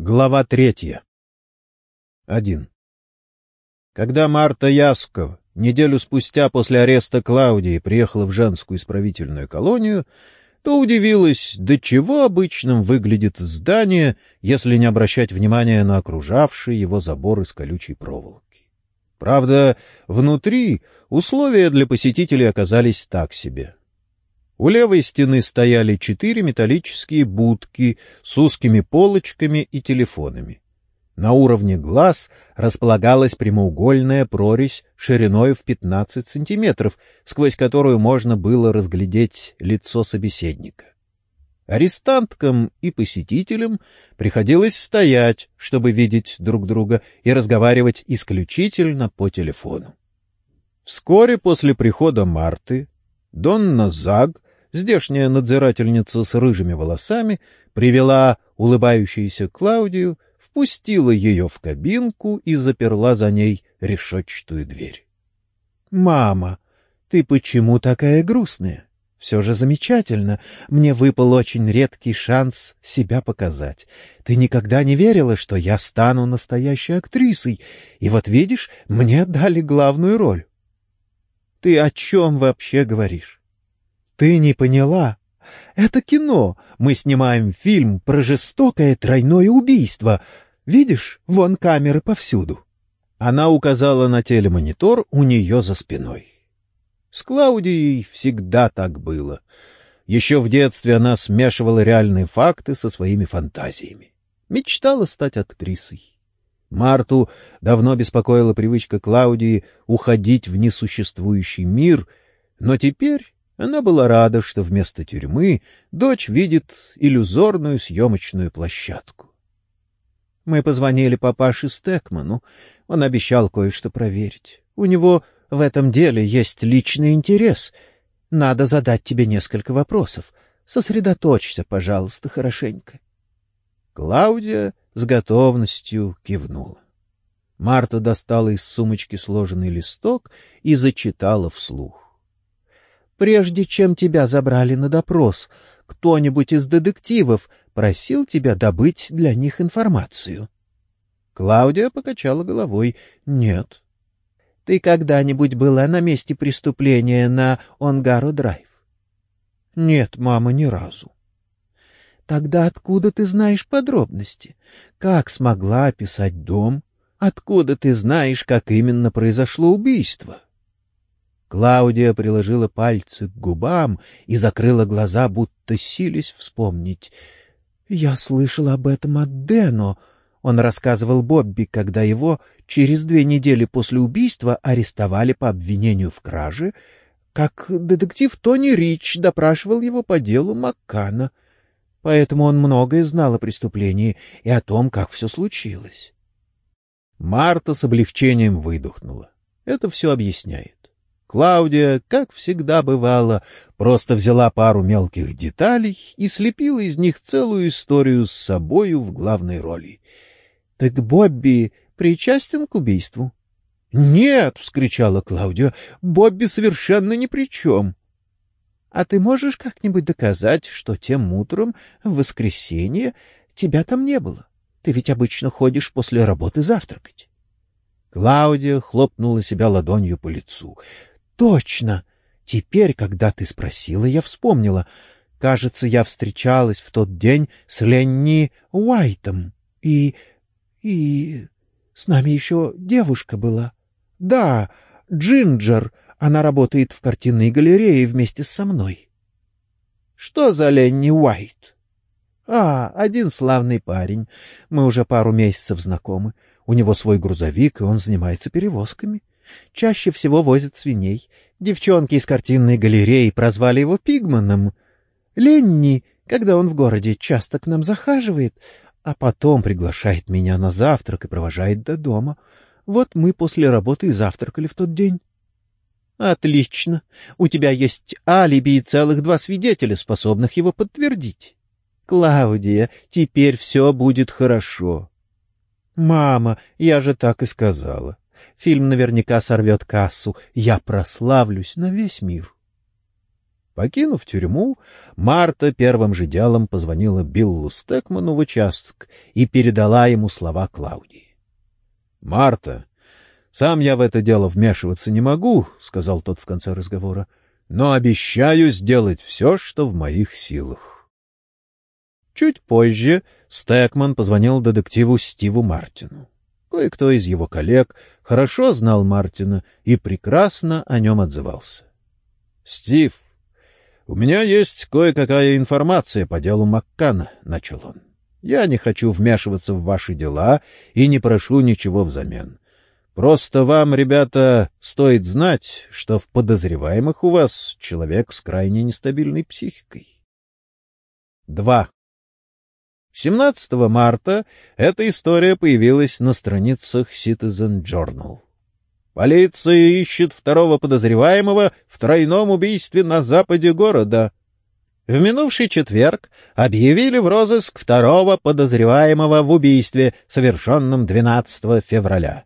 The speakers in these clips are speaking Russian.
Глава третья. Один. Когда Марта Ясков неделю спустя после ареста Клаудии приехала в женскую исправительную колонию, то удивилась, до чего обычным выглядит здание, если не обращать внимания на окружавший его забор из колючей проволоки. Правда, внутри условия для посетителей оказались так себе. У левой стены стояли четыре металлические будки с узкими полочками и телефонами. На уровне глаз располагалась прямоугольная прорезь шириной в 15 сантиметров, сквозь которую можно было разглядеть лицо собеседника. Арестанткам и посетителям приходилось стоять, чтобы видеть друг друга и разговаривать исключительно по телефону. Вскоре после прихода Марты Донна Заг здешняя надзирательница с рыжими волосами привела улыбающуюся Клаудию, впустила ее в кабинку и заперла за ней решетчатую дверь. — Мама, ты почему такая грустная? Все же замечательно. Мне выпал очень редкий шанс себя показать. Ты никогда не верила, что я стану настоящей актрисой, и вот видишь, мне дали главную роль. Ты о чем вообще говоришь? Ты не поняла? Это кино. Мы снимаем фильм про жестокое тройное убийство. Видишь, вон камеры повсюду. Она указала на телемонитор у нее за спиной. С Клаудией всегда так было. Еще в детстве она смешивала реальные факты со своими фантазиями. Мечтала стать актрисой. Марту давно беспокоила привычка Клаудии уходить в несуществующий мир, но теперь она была рада, что вместо тюрьмы дочь видит иллюзорную съемочную площадку. Мы позвонили папаше Стекману. Он обещал кое-что проверить. У него в этом деле есть личный интерес. Надо задать тебе несколько вопросов. Сосредоточься, пожалуйста, хорошенько. Клаудия с готовностью кивнула. Марта достала из сумочки сложенный листок и зачитала вслух. Прежде чем тебя забрали на допрос, кто-нибудь из детективов просил тебя добыть для них информацию? Клаудия покачала головой. Нет. Ты когда-нибудь была на месте преступления на Онгаро-драйв? Нет, мама, ни разу. Тогда откуда ты знаешь подробности? Как смогла описать дом? Откуда ты знаешь, как именно произошло убийство? — Клаудия приложила пальцы к губам и закрыла глаза, будто сились вспомнить. «Я слышала об этом от Дено», — он рассказывал Бобби, когда его через две недели после убийства арестовали по обвинению в краже, как детектив Тони Рич допрашивал его по делу Маккана. Поэтому он многое знал о преступлении и о том, как все случилось. Марта с облегчением выдохнула. Это все объясняет. Клаудия, как всегда бывало, просто взяла пару мелких деталей и слепила из них целую историю с собою в главной роли. — Так Бобби причастен к убийству? — Нет! — вскричала Клаудия. — Бобби совершенно ни при чем. — А ты можешь как-нибудь доказать, что тем утром, в воскресенье, тебя там не было? Ты ведь обычно ходишь после работы завтракать. Клаудия хлопнула себя ладонью по лицу. Точно! Теперь, когда ты спросила, я вспомнила. Кажется, я встречалась в тот день с Ленни Уайтом. И... и... с нами еще девушка была. Да, Джинджер. Она работает в картинной галерее вместе со мной. Что за Ленни Уайт? А, один славный парень. Мы уже пару месяцев знакомы. У него свой грузовик, и он занимается перевозками. Чаще всего возят свиней. Девчонки из картинной галереи прозвали его Пигманом. Ленни, когда он в городе, часто к нам захаживает, а потом приглашает меня на завтрак и провожает до дома. Вот мы после работы и завтракали в тот день. — Отлично. У тебя есть алиби и целых два свидетеля, способных его подтвердить. Клаудия, теперь все будет хорошо. — Мама, я же так и сказала. Фильм наверняка сорвет кассу. Я прославлюсь на весь мир. Покинув тюрьму, Марта первым же делом позвонила Биллу Стекману в участок и передала ему слова Клаудии. — Марта, сам я в это дело вмешиваться не могу, — сказал тот в конце разговора, — но обещаю сделать все, что в моих силах. Чуть позже Стекман позвонил детективу Стиву Мартину. Кое-кто из его коллег хорошо знал Мартина и прекрасно о нем отзывался. — Стив, «У меня есть кое-какая информация по делу Маккана», — начал он. «Я не хочу вмешиваться в ваши дела и не прошу ничего взамен. Просто вам, ребята, стоит знать, что в подозреваемых у вас человек с крайне нестабильной психикой». 2. 17 марта эта история появилась на страницах Citizen Journal. Полиция ищет второго подозреваемого в тройном убийстве на западе города. В минувший четверг объявили в розыск второго подозреваемого в убийстве, совершенном 12 февраля.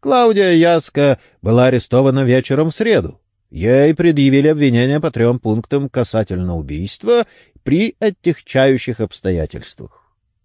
Клаудия Яска была арестована вечером в среду. Ей предъявили обвинения по трем пунктам касательно убийства при отягчающих обстоятельствах.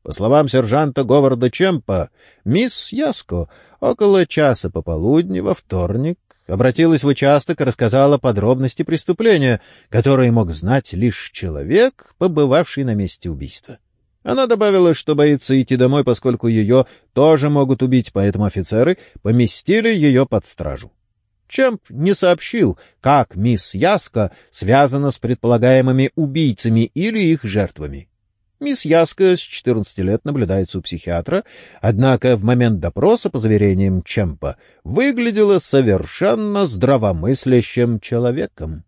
По словам сержанта Говарда Чемпа, мисс Яско около часа пополудни во вторник обратилась в участок и рассказала подробности преступления, которые мог знать лишь человек, побывавший на месте убийства. Она добавила, что боится идти домой, поскольку ее тоже могут убить, поэтому офицеры поместили ее под стражу. Чемп не сообщил, как мисс Яска связана с предполагаемыми убийцами или их жертвами. Мисс Яска с 14 лет наблюдается у психиатра, однако в момент допроса, по заверениям Чемпа, выглядела совершенно здравомыслящим человеком.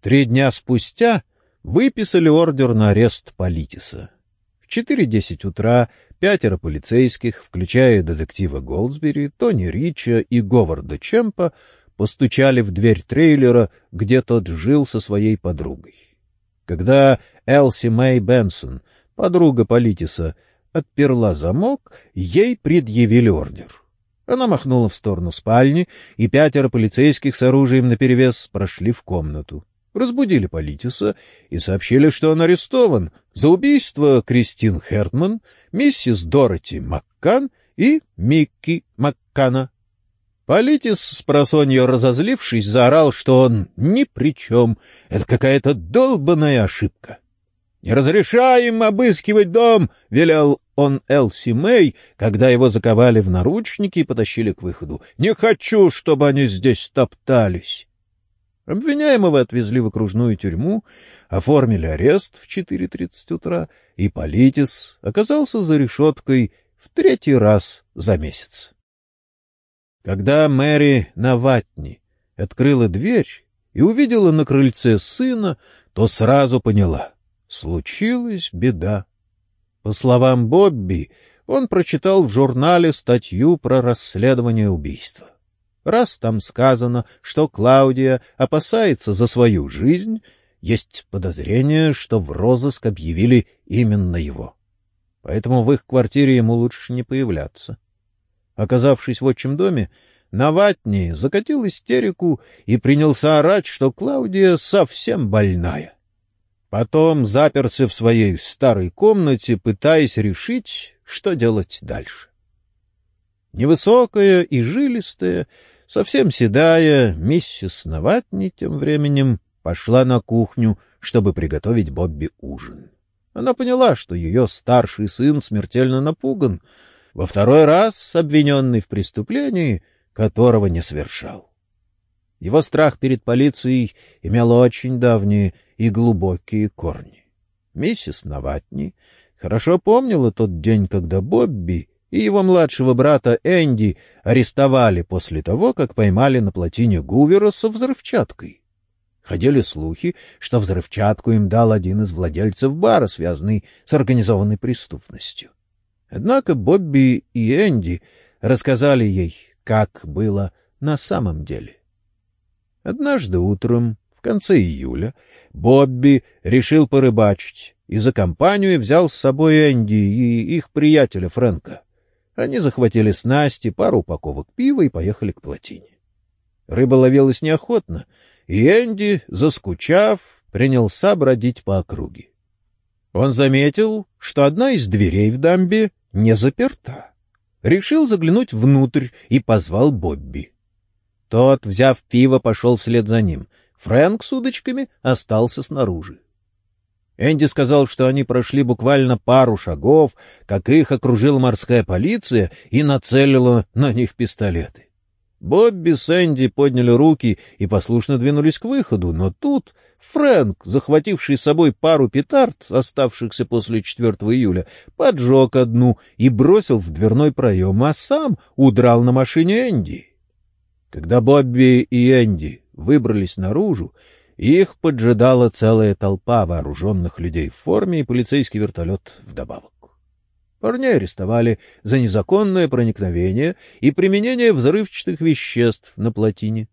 Три дня спустя выписали ордер на арест Политиса. В 4.10 утра пятеро полицейских, включая детектива Голдсбери, Тони Рича и Говарда Чемпа, постучали в дверь трейлера, где тот жил со своей подругой. Когда Элси Мэй Бенсон, подруга Политиса, отперла замок, ей предъявили ордер. Она махнула в сторону спальни, и пятеро полицейских с оружием наперевес прошли в комнату. Разбудили Политиса и сообщили, что он арестован за убийство Кристин Хертман, миссис Дороти Маккан и Микки Маккана. Политис, с просонья разозлившись, заорал, что он ни при чем. Это какая-то долбаная ошибка. «Не разрешаем обыскивать дом!» — велел он Элси Мэй, когда его заковали в наручники и потащили к выходу. «Не хочу, чтобы они здесь топтались!» Обвиняемого отвезли в окружную тюрьму, оформили арест в 4.30 утра, и Политис оказался за решеткой в третий раз за месяц. Когда Мэри Наватни открыла дверь и увидела на крыльце сына, то сразу поняла — случилась беда. По словам Бобби, он прочитал в журнале статью про расследование убийства. Раз там сказано, что Клаудия опасается за свою жизнь, есть подозрение, что в розыск объявили именно его. Поэтому в их квартире ему лучше не появляться. Оказавшись в отчим доме, Наватни закатил истерику и принялся орать, что Клаудия совсем больная. Потом заперся в своей старой комнате, пытаясь решить, что делать дальше. Невысокая и жилистая, совсем седая, миссис Наватни тем временем пошла на кухню, чтобы приготовить Бобби ужин. Она поняла, что ее старший сын смертельно напуган — во второй раз обвиненный в преступлении, которого не совершал. Его страх перед полицией имел очень давние и глубокие корни. Миссис Наватни хорошо помнила тот день, когда Бобби и его младшего брата Энди арестовали после того, как поймали на плотине Гувера со взрывчаткой. Ходили слухи, что взрывчатку им дал один из владельцев бара, связанный с организованной преступностью. Однако Бобби и Энди рассказали ей, как было на самом деле. Однажды утром, в конце июля, Бобби решил порыбачить и за компанию взял с собой Энди и их приятеля Фрэнка. Они захватили снасти, пару упаковок пива и поехали к плотине. Рыба ловилась неохотно, и Энди, заскучав, принялся бродить по округе. Он заметил, что одна из дверей в дамбе не заперта. Решил заглянуть внутрь и позвал Бобби. Тот, взяв пиво, пошел вслед за ним. Фрэнк с удочками остался снаружи. Энди сказал, что они прошли буквально пару шагов, как их окружила морская полиция и нацелила на них пистолеты. Бобби с Энди подняли руки и послушно двинулись к выходу, но тут Фрэнк, захвативший с собой пару петард, оставшихся после 4 июля, поджег одну и бросил в дверной проем, а сам удрал на машине Энди. Когда Бобби и Энди выбрались наружу, их поджидала целая толпа вооруженных людей в форме и полицейский вертолет вдобавок. Парней арестовали за незаконное проникновение и применение взрывчатых веществ на плотине.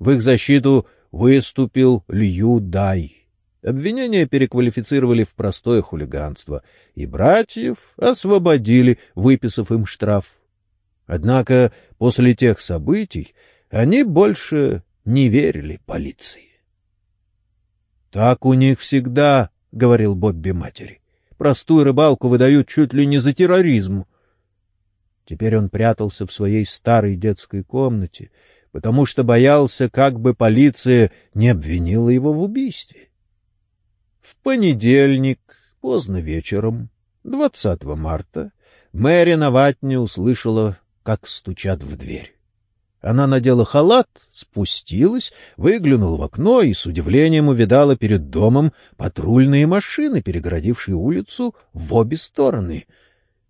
В их защиту выступил Лью Дай. Обвинения переквалифицировали в простое хулиганство, и братьев освободили, выписав им штраф. Однако после тех событий они больше не верили полиции. — Так у них всегда, — говорил Бобби матери. — Простую рыбалку выдают чуть ли не за терроризм. Теперь он прятался в своей старой детской комнате, потому что боялся, как бы полиция не обвинила его в убийстве. В понедельник, поздно вечером, 20 марта, Мэри Наватни услышала, как стучат в дверь. Она надела халат, спустилась, выглянула в окно и с удивлением увидала перед домом патрульные машины, перегородившие улицу в обе стороны.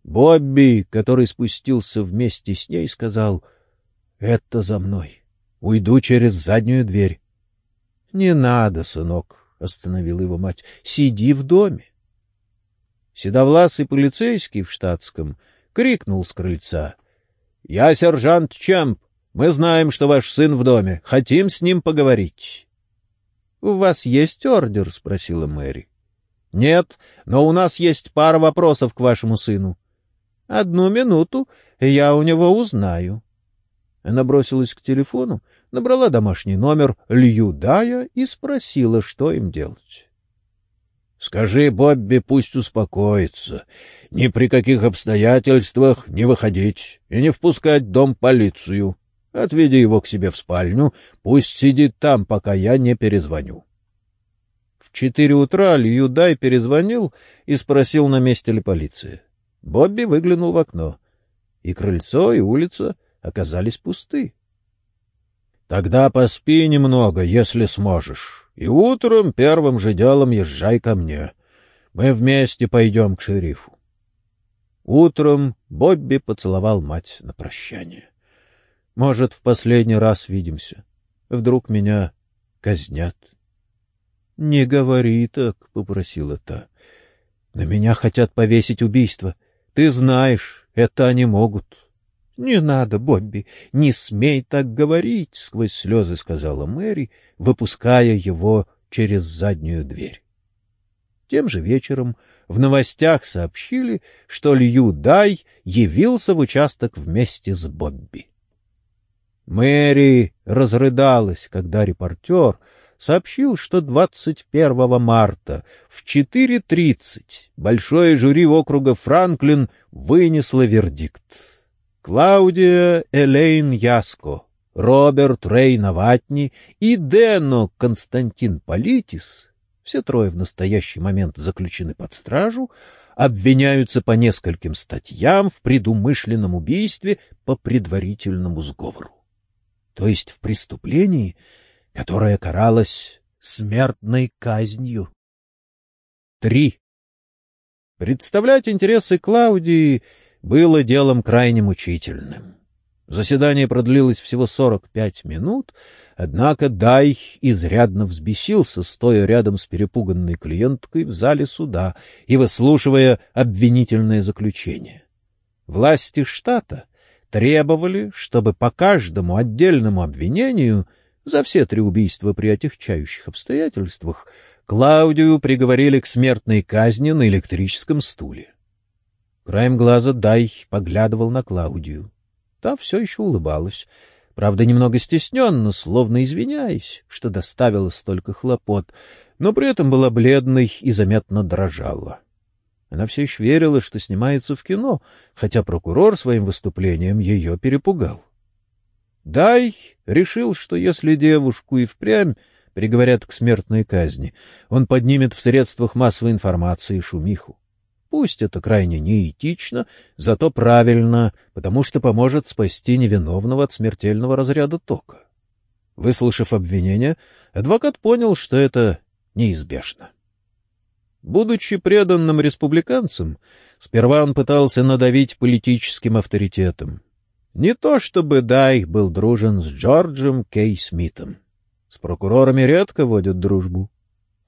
Бобби, который спустился вместе с ней, сказал, — Это за мной. Уйду через заднюю дверь. — Не надо, сынок, — остановила его мать, — сиди в доме. Седовласый полицейский в штатском крикнул с крыльца. — Я сержант Чемп. Мы знаем, что ваш сын в доме. Хотим с ним поговорить. — У вас есть ордер? — спросила Мэри. — Нет, но у нас есть пара вопросов к вашему сыну. — Одну минуту, я у него узнаю. Она бросилась к телефону, набрала домашний номер Лью Дая и спросила, что им делать. — Скажи Бобби, пусть успокоится. Ни при каких обстоятельствах не выходить и не впускать в дом полицию. Отведи его к себе в спальню, пусть сидит там, пока я не перезвоню. В четыре утра Льюдай перезвонил и спросил, на месте ли полиция. Бобби выглянул в окно, и крыльцо, и улица оказались пусты. — Тогда поспи немного, если сможешь, и утром первым же делом езжай ко мне. Мы вместе пойдем к шерифу. Утром Бобби поцеловал мать на прощание. Может, в последний раз видимся. Вдруг меня казнят. — Не говори так, — попросила та. — На меня хотят повесить убийство. Ты знаешь, это они могут. — Не надо, Бобби, не смей так говорить, — сквозь слезы сказала Мэри, выпуская его через заднюю дверь. Тем же вечером в новостях сообщили, что Лью Дай явился в участок вместе с Бобби. Мэри разрыдалась, когда репортер сообщил, что 21 марта в 4.30 большое жюри округа Франклин вынесло вердикт. Клаудия Элейн Яско, Роберт Рей Наватни и Дено Константин Политис, все трое в настоящий момент заключены под стражу, обвиняются по нескольким статьям в предумышленном убийстве по предварительному сговору то есть в преступлении, которое каралось смертной казнью. Три. Представлять интересы Клаудии было делом крайне мучительным. Заседание продлилось всего сорок пять минут, однако Дай изрядно взбесился, стоя рядом с перепуганной клиенткой в зале суда и выслушивая обвинительное заключение. Власти штата требовали, чтобы по каждому отдельному обвинению за все три убийства при отягчающих обстоятельствах Клаудию приговорили к смертной казни на электрическом стуле. Краем глаза Дай поглядывал на Клаудию. Та все еще улыбалась. правда, немного стесненно, словно извиняясь, что доставила столько хлопот, но при этом была бледной и заметно дрожала. Она все еще верила, что снимается в кино, хотя прокурор своим выступлением ее перепугал. Дай решил, что если девушку и впрямь приговорят к смертной казни, он поднимет в средствах массовой информации шумиху. Пусть это крайне неэтично, зато правильно, потому что поможет спасти невиновного от смертельного разряда тока. Выслушав обвинение, адвокат понял, что это неизбежно. Будучи преданным республиканцем, сперва он пытался надавить политическим авторитетом. Не то чтобы Дай был дружен с Джорджем Кей Смитом. С прокурорами редко водят дружбу.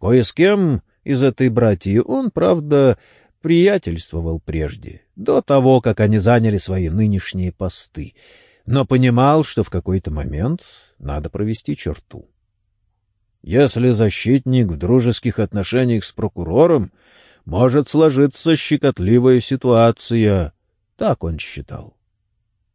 Кое с кем из этой братьи он, правда, приятельствовал прежде, до того, как они заняли свои нынешние посты, но понимал, что в какой-то момент надо провести черту. Если защитник в дружеских отношениях с прокурором, может сложиться щекотливая ситуация, так он считал.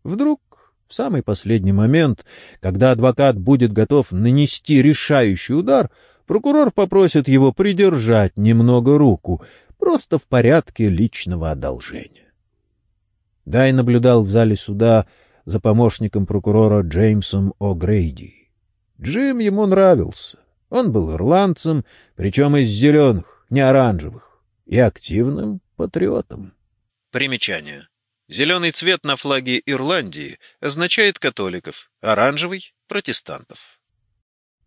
Вдруг, в самый последний момент, когда адвокат будет готов нанести решающий удар, прокурор попросит его придержать немного руку, просто в порядке личного одолжения. Дай наблюдал в зале суда за помощником прокурора Джеймсом О'Грейди. Джим ему нравился. Он был ирландцем, причем из зеленых, не оранжевых, и активным патриотом. Примечание. Зеленый цвет на флаге Ирландии означает католиков, оранжевый — протестантов.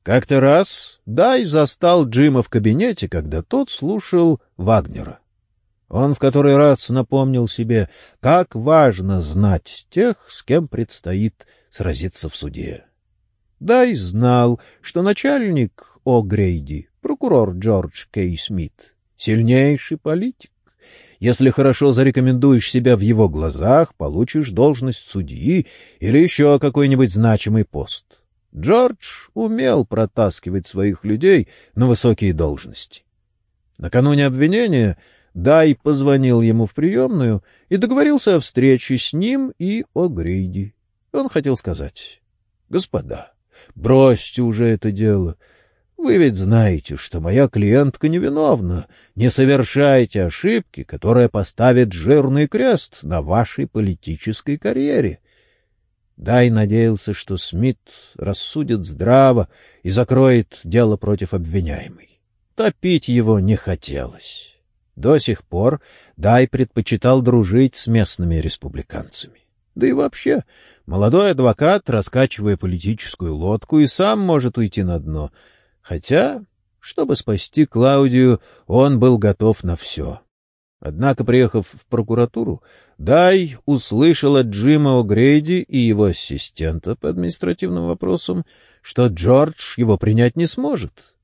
Как-то раз Дай застал Джима в кабинете, когда тот слушал Вагнера. Он в который раз напомнил себе, как важно знать тех, с кем предстоит сразиться в суде. Дай знал, что начальник О'Грейди, прокурор Джордж Кей Смит, сильнейший политик. Если хорошо зарекомендуешь себя в его глазах, получишь должность судьи или еще какой-нибудь значимый пост. Джордж умел протаскивать своих людей на высокие должности. Накануне обвинения Дай позвонил ему в приемную и договорился о встрече с ним и о Грейди. Он хотел сказать, «Господа, бросьте уже это дело. Вы ведь знаете, что моя клиентка невиновна. Не совершайте ошибки, которая поставит жирный крест на вашей политической карьере. Дай надеялся, что Смит рассудит здраво и закроет дело против обвиняемой. Топить его не хотелось. До сих пор Дай предпочитал дружить с местными республиканцами. Да и вообще, молодой адвокат, раскачивая политическую лодку, и сам может уйти на дно — Хотя, чтобы спасти Клаудию, он был готов на все. Однако, приехав в прокуратуру, Дай услышал от Джима О'Грейди и его ассистента по административным вопросам, что Джордж его принять не сможет.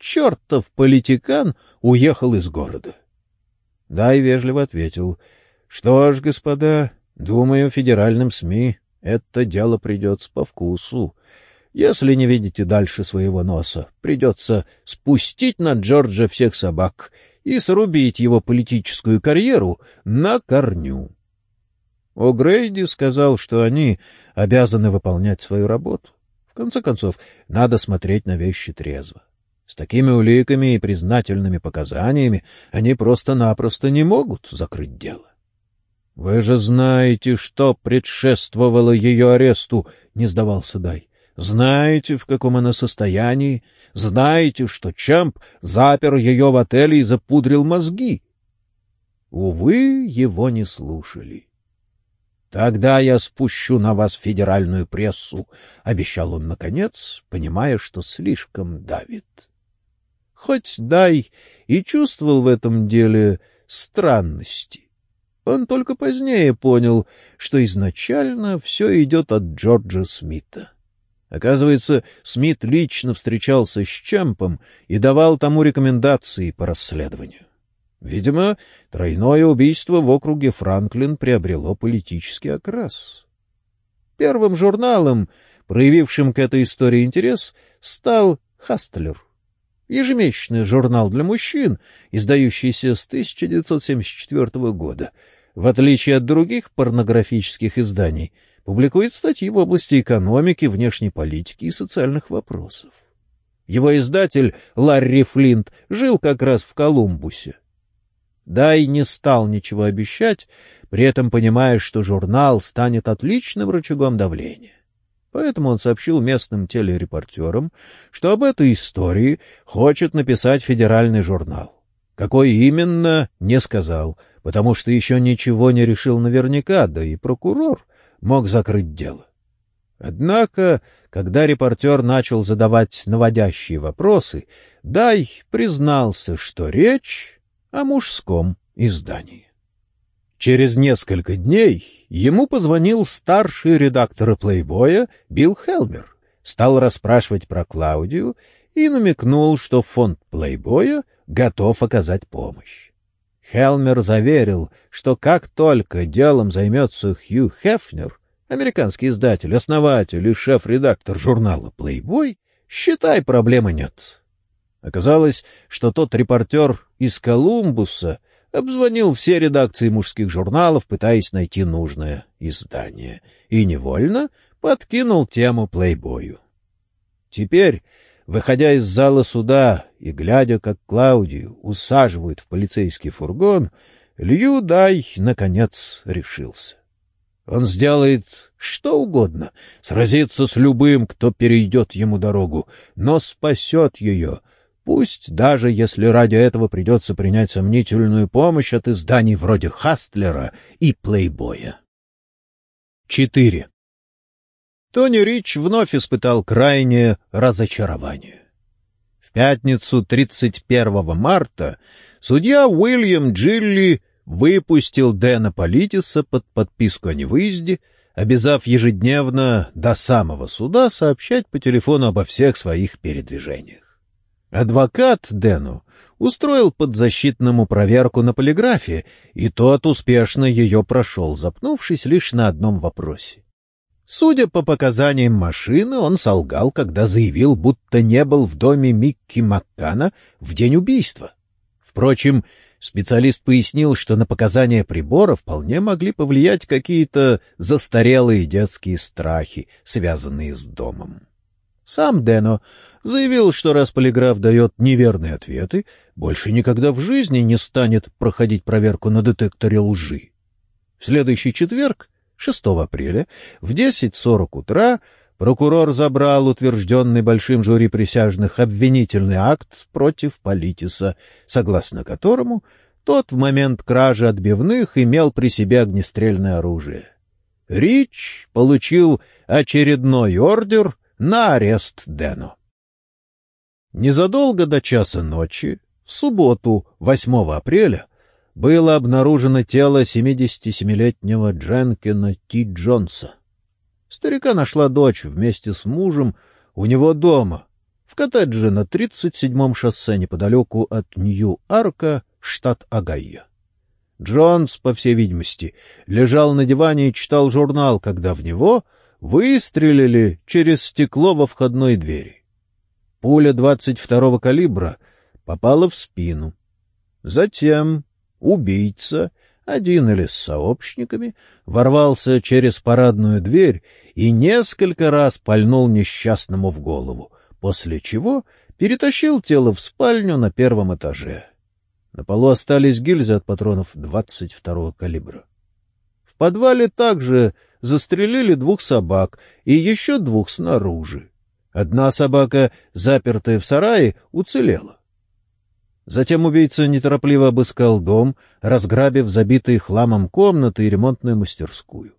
Чертов политикан уехал из города. Дай вежливо ответил, что ж, господа, думаю, федеральным СМИ это дело придется по вкусу. Если не видите дальше своего носа, придется спустить на Джорджа всех собак и срубить его политическую карьеру на корню. О'Грейди сказал, что они обязаны выполнять свою работу. В конце концов, надо смотреть на вещи трезво. С такими уликами и признательными показаниями они просто-напросто не могут закрыть дело. — Вы же знаете, что предшествовало ее аресту, — не сдавался Дай. Знаете, в каком она состоянии? Знаете, что Чамп запер ее в отеле и запудрил мозги? Увы, его не слушали. «Тогда я спущу на вас федеральную прессу», — обещал он наконец, понимая, что слишком давит. Хоть Дай и чувствовал в этом деле странности, он только позднее понял, что изначально все идет от Джорджа Смита. Оказывается, Смит лично встречался с Чемпом и давал тому рекомендации по расследованию. Видимо, тройное убийство в округе Франклин приобрело политический окрас. Первым журналом, проявившим к этой истории интерес, стал «Хастлер» — ежемесячный журнал для мужчин, издающийся с 1974 года. В отличие от других порнографических изданий — публикует статьи в области экономики, внешней политики и социальных вопросов. Его издатель Ларри Флинт жил как раз в Колумбусе. Дай не стал ничего обещать, при этом понимая, что журнал станет отличным рычагом давления. Поэтому он сообщил местным телерепортерам, что об этой истории хочет написать федеральный журнал. Какой именно, не сказал, потому что еще ничего не решил наверняка, да и прокурор мог закрыть дело. Однако, когда репортер начал задавать наводящие вопросы, Дай признался, что речь о мужском издании. Через несколько дней ему позвонил старший редактор «Плейбоя» Билл Хелмер, стал расспрашивать про Клаудию и намекнул, что фонд «Плейбоя» готов оказать помощь. Хелмер заверил, что как только делом займется Хью Хефнер, американский издатель, основатель и шеф-редактор журнала «Плейбой», считай, проблемы нет. Оказалось, что тот репортер из Колумбуса обзвонил все редакции мужских журналов, пытаясь найти нужное издание, и невольно подкинул тему «Плейбою». Теперь, выходя из зала суда и глядя, как Клаудию усаживают в полицейский фургон, Лью Дай, наконец, решился. Он сделает что угодно, сразится с любым, кто перейдет ему дорогу, но спасет ее, пусть даже если ради этого придется принять сомнительную помощь от изданий вроде Хастлера и Плейбоя. 4. Тони Рич вновь испытал крайнее разочарование. В пятницу 31 марта судья Уильям Джилли выпустил Дэна Политиса под подписку о невыезде, обязав ежедневно до самого суда сообщать по телефону обо всех своих передвижениях. Адвокат Дэну устроил подзащитному проверку на полиграфе, и тот успешно ее прошел, запнувшись лишь на одном вопросе. Судя по показаниям машины, он солгал, когда заявил, будто не был в доме Микки Маккана в день убийства. Впрочем, Специалист пояснил, что на показания прибора вполне могли повлиять какие-то застарелые детские страхи, связанные с домом. Сам Дено заявил, что раз полиграф дает неверные ответы, больше никогда в жизни не станет проходить проверку на детекторе лжи. В следующий четверг, 6 апреля, в 10.40 утра, прокурор забрал утвержденный большим жюри присяжных обвинительный акт против Политиса, согласно которому тот в момент кражи отбивных имел при себе огнестрельное оружие. Рич получил очередной ордер на арест Дэну. Незадолго до часа ночи, в субботу, 8 апреля, было обнаружено тело 77-летнего Дженкина Ти Джонса. Старика нашла дочь вместе с мужем у него дома, в коттедже на 37-м шоссе неподалеку от Нью-Арка, штат Огайо. Джонс, по всей видимости, лежал на диване и читал журнал, когда в него выстрелили через стекло во входной двери. Пуля 22-го калибра попала в спину. Затем убийца один или с сообщниками, ворвался через парадную дверь и несколько раз пальнул несчастному в голову, после чего перетащил тело в спальню на первом этаже. На полу остались гильзы от патронов 22-го калибра. В подвале также застрелили двух собак и еще двух снаружи. Одна собака, запертая в сарае, уцелела. Затем убийца неторопливо обыскал дом, разграбив забитые хламом комнаты и ремонтную мастерскую.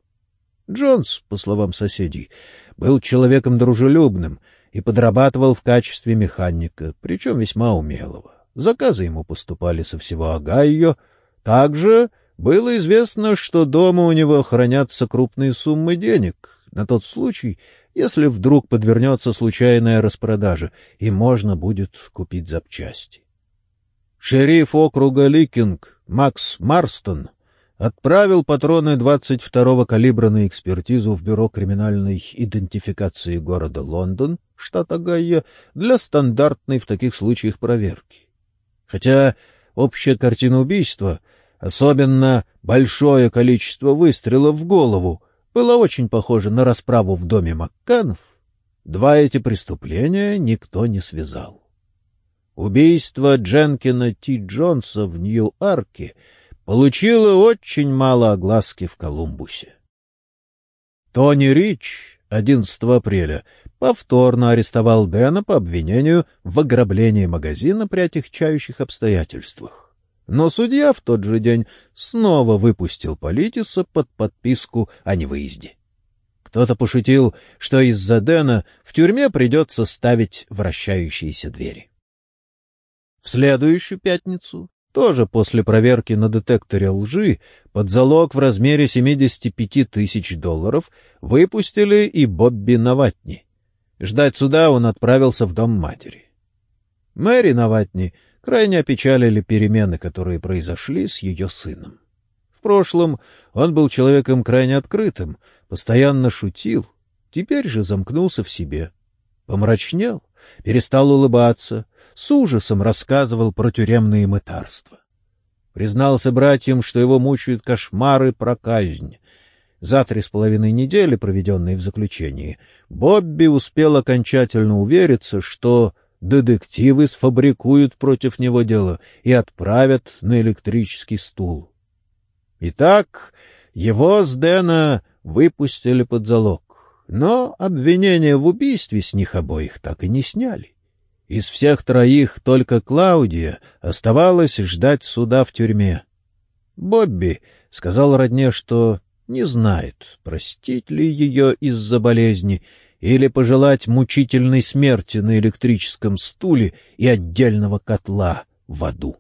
Джонс, по словам соседей, был человеком дружелюбным и подрабатывал в качестве механика, причем весьма умелого. Заказы ему поступали со всего Огайо. Также было известно, что дома у него хранятся крупные суммы денег на тот случай, если вдруг подвернется случайная распродажа, и можно будет купить запчасти. Шериф округа Ликинг Макс Марстон отправил патроны 22-го калибра на экспертизу в Бюро криминальной идентификации города Лондон, штат Огайо, для стандартной в таких случаях проверки. Хотя общая картина убийства, особенно большое количество выстрелов в голову, было очень похоже на расправу в доме Макканов, два эти преступления никто не связал. Убийство Дженкина Ти Джонса в Нью-Арке получило очень мало огласки в Колумбусе. Тони Рич 11 апреля повторно арестовал Дэна по обвинению в ограблении магазина при отягчающих обстоятельствах. Но судья в тот же день снова выпустил Политиса под подписку о невыезде. Кто-то пошутил, что из-за Дэна в тюрьме придется ставить вращающиеся двери. В следующую пятницу, тоже после проверки на детекторе лжи, под залог в размере 75 тысяч долларов выпустили и Бобби Наватни. Ждать суда он отправился в дом матери. Мэри Наватни крайне опечалили перемены, которые произошли с ее сыном. В прошлом он был человеком крайне открытым, постоянно шутил, теперь же замкнулся в себе. Помрачнел, перестал улыбаться, с ужасом рассказывал про тюремные мытарства. Признался братьям, что его мучают кошмары про казнь. За три с половиной недели, проведенные в заключении, Бобби успел окончательно увериться, что детективы сфабрикуют против него дело и отправят на электрический стул. Итак, его с Дэна выпустили под залог, но обвинения в убийстве с них обоих так и не сняли. Из всех троих только Клаудия оставалось ждать суда в тюрьме. Бобби сказал родне, что не знает, простить ли ее из-за болезни или пожелать мучительной смерти на электрическом стуле и отдельного котла в аду.